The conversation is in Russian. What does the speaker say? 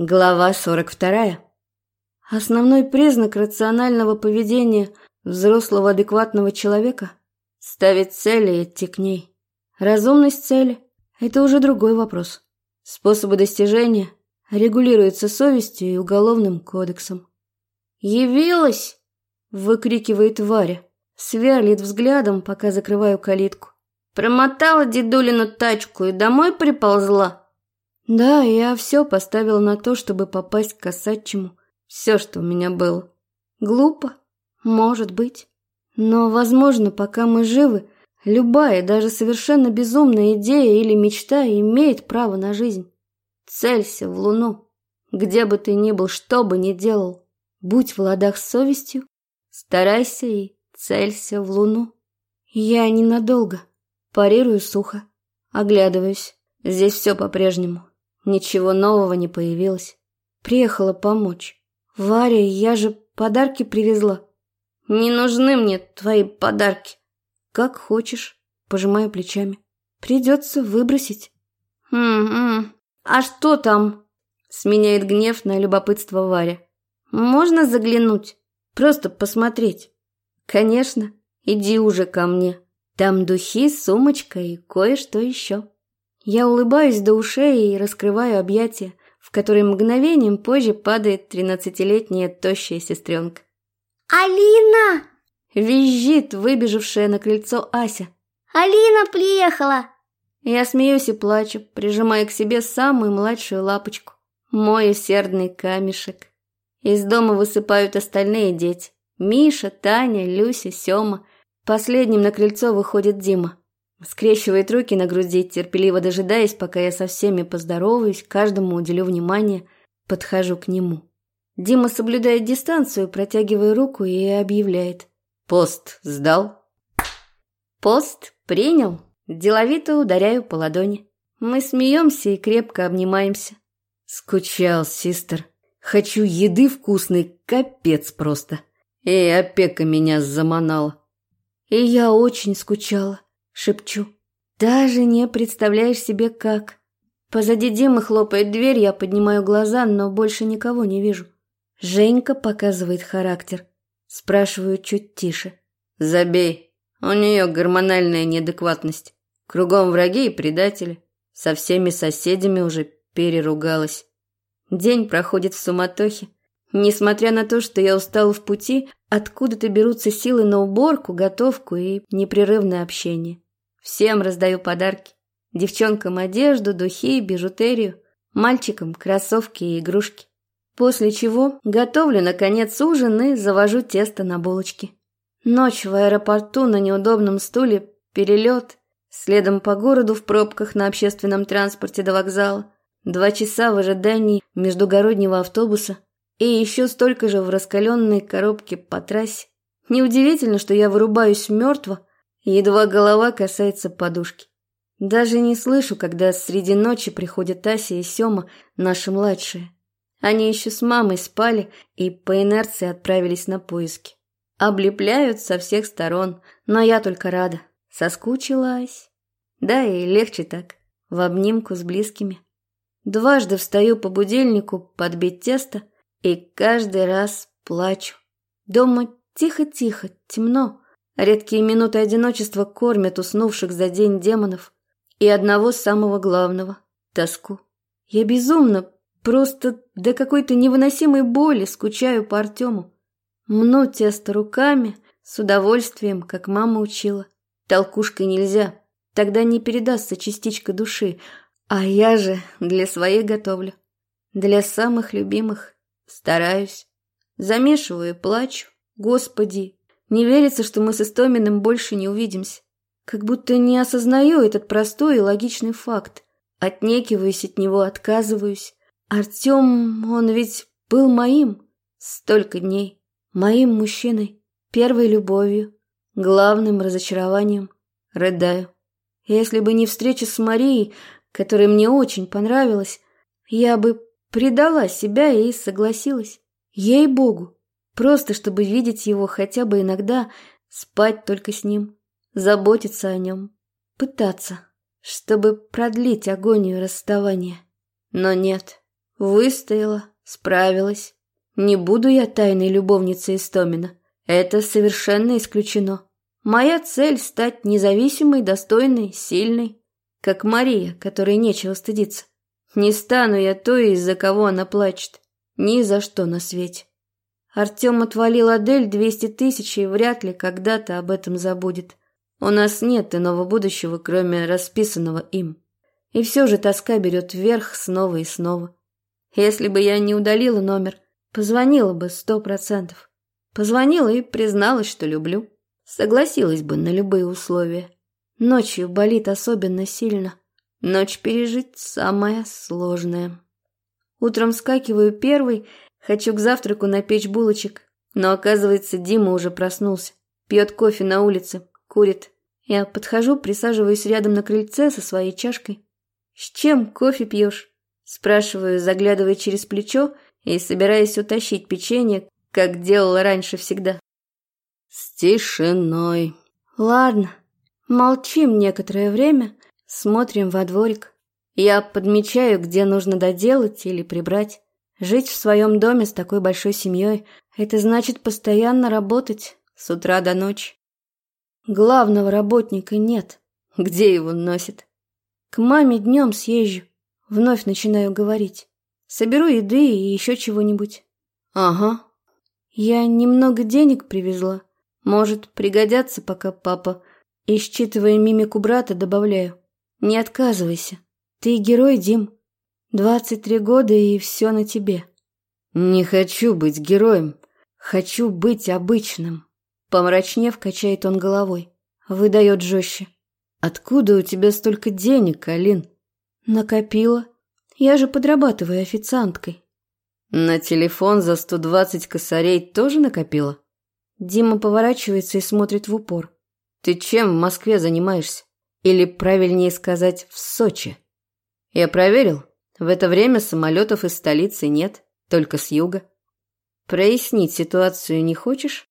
Глава 42. Основной признак рационального поведения взрослого адекватного человека – ставить цели и идти к ней. Разумность цели – это уже другой вопрос. Способы достижения регулируются совестью и уголовным кодексом. «Явилась!» – выкрикивает Варя, сверлит взглядом, пока закрываю калитку. «Промотала дедулину тачку и домой приползла?» Да, я все поставил на то, чтобы попасть к косачему. Все, что у меня было. Глупо? Может быть. Но, возможно, пока мы живы, любая, даже совершенно безумная идея или мечта имеет право на жизнь. Целься в луну. Где бы ты ни был, что бы ни делал. Будь в ладах с совестью, старайся и целься в луну. Я ненадолго. Парирую сухо. Оглядываюсь. Здесь все по-прежнему. Ничего нового не появилось. Приехала помочь. Варя, я же подарки привезла. Не нужны мне твои подарки. Как хочешь, пожимаю плечами. Придется выбросить. Хм, а что там? Сменяет гнев на любопытство Варя. Можно заглянуть? Просто посмотреть. Конечно, иди уже ко мне. Там духи, сумочка и кое-что еще. Я улыбаюсь до ушей и раскрываю объятия, в которые мгновением позже падает тринадцатилетняя тощая сестренка. «Алина!» – визжит выбежавшая на крыльцо Ася. «Алина приехала!» Я смеюсь и плачу, прижимая к себе самую младшую лапочку. Мой усердный камешек. Из дома высыпают остальные дети. Миша, Таня, Люся, Сёма. Последним на крыльцо выходит Дима. Скрещивает руки на груди, терпеливо дожидаясь, пока я со всеми поздороваюсь, каждому уделю внимание, подхожу к нему. Дима соблюдает дистанцию, протягивая руку и объявляет. «Пост сдал?» «Пост принял». Деловито ударяю по ладони. Мы смеемся и крепко обнимаемся. Скучал, систер. Хочу еды вкусной, капец просто. И опека меня заманала. И я очень скучала шепчу. Даже не представляешь себе как. Позади Димы хлопает дверь, я поднимаю глаза, но больше никого не вижу. Женька показывает характер. Спрашиваю чуть тише. Забей. У нее гормональная неадекватность. Кругом враги и предатели. Со всеми соседями уже переругалась. День проходит в суматохе. Несмотря на то, что я устал в пути, откуда-то берутся силы на уборку, готовку и непрерывное общение. Всем раздаю подарки. Девчонкам одежду, духи, бижутерию, мальчикам кроссовки и игрушки. После чего готовлю, наконец, ужин и завожу тесто на булочки. Ночь в аэропорту на неудобном стуле, перелет, следом по городу в пробках на общественном транспорте до вокзала, два часа в ожидании междугороднего автобуса и еще столько же в раскаленной коробке по трассе. Неудивительно, что я вырубаюсь мертво, Едва голова касается подушки. Даже не слышу, когда среди ночи приходят Ася и Сёма, наши младшие. Они еще с мамой спали и по инерции отправились на поиски. Облепляют со всех сторон, но я только рада. Соскучилась. Да, и легче так, в обнимку с близкими. Дважды встаю по будильнику подбить тесто и каждый раз плачу. Дома тихо-тихо, темно, Редкие минуты одиночества кормят уснувших за день демонов. И одного самого главного – тоску. Я безумно, просто до какой-то невыносимой боли скучаю по Артему. Мну тесто руками, с удовольствием, как мама учила. Толкушкой нельзя, тогда не передастся частичка души, а я же для своих готовлю. Для самых любимых стараюсь. Замешиваю и плачу. Господи, не верится, что мы с Истоминым больше не увидимся. Как будто не осознаю этот простой и логичный факт. Отнекиваюсь от него, отказываюсь. Артем, он ведь был моим. Столько дней. Моим мужчиной. Первой любовью. Главным разочарованием. Рыдаю. Если бы не встреча с Марией, которая мне очень понравилась, я бы предала себя и согласилась. Ей-богу. Просто чтобы видеть его хотя бы иногда, спать только с ним, заботиться о нем, пытаться, чтобы продлить агонию расставания. Но нет, Выстояла, справилась. Не буду я тайной любовницей Истомина. Это совершенно исключено. Моя цель – стать независимой, достойной, сильной, как Мария, которой нечего стыдиться. Не стану я той, из-за кого она плачет. Ни за что на свете. Артем отвалил Адель двести тысяч и вряд ли когда-то об этом забудет. У нас нет иного будущего, кроме расписанного им. И все же тоска берет вверх снова и снова. Если бы я не удалила номер, позвонила бы сто процентов. Позвонила и призналась, что люблю. Согласилась бы на любые условия. Ночью болит особенно сильно. Ночь пережить самая сложная. Утром скакиваю первый, хочу к завтраку напечь булочек. Но оказывается, Дима уже проснулся. Пьет кофе на улице, курит. Я подхожу, присаживаюсь рядом на крыльце со своей чашкой. «С чем кофе пьешь?» Спрашиваю, заглядывая через плечо и собираясь утащить печенье, как делала раньше всегда. «С тишиной». «Ладно». Молчим некоторое время, смотрим во дворик. Я подмечаю, где нужно доделать или прибрать. Жить в своем доме с такой большой семьей – это значит постоянно работать с утра до ночи. Главного работника нет. Где его носит? К маме днем съезжу. Вновь начинаю говорить. Соберу еды и еще чего-нибудь. Ага. Я немного денег привезла. Может, пригодятся, пока папа. И, считывая мимику брата, добавляю. Не отказывайся. Ты герой, Дим. Двадцать три года, и все на тебе. Не хочу быть героем. Хочу быть обычным. Помрачнев, качает он головой. Выдает жестче. «Откуда у тебя столько денег, Алин?» «Накопила. Я же подрабатываю официанткой». «На телефон за сто двадцать косарей тоже накопила?» Дима поворачивается и смотрит в упор. «Ты чем в Москве занимаешься? Или, правильнее сказать, в Сочи?» «Я проверил. В это время самолетов из столицы нет, только с юга. Прояснить ситуацию не хочешь?»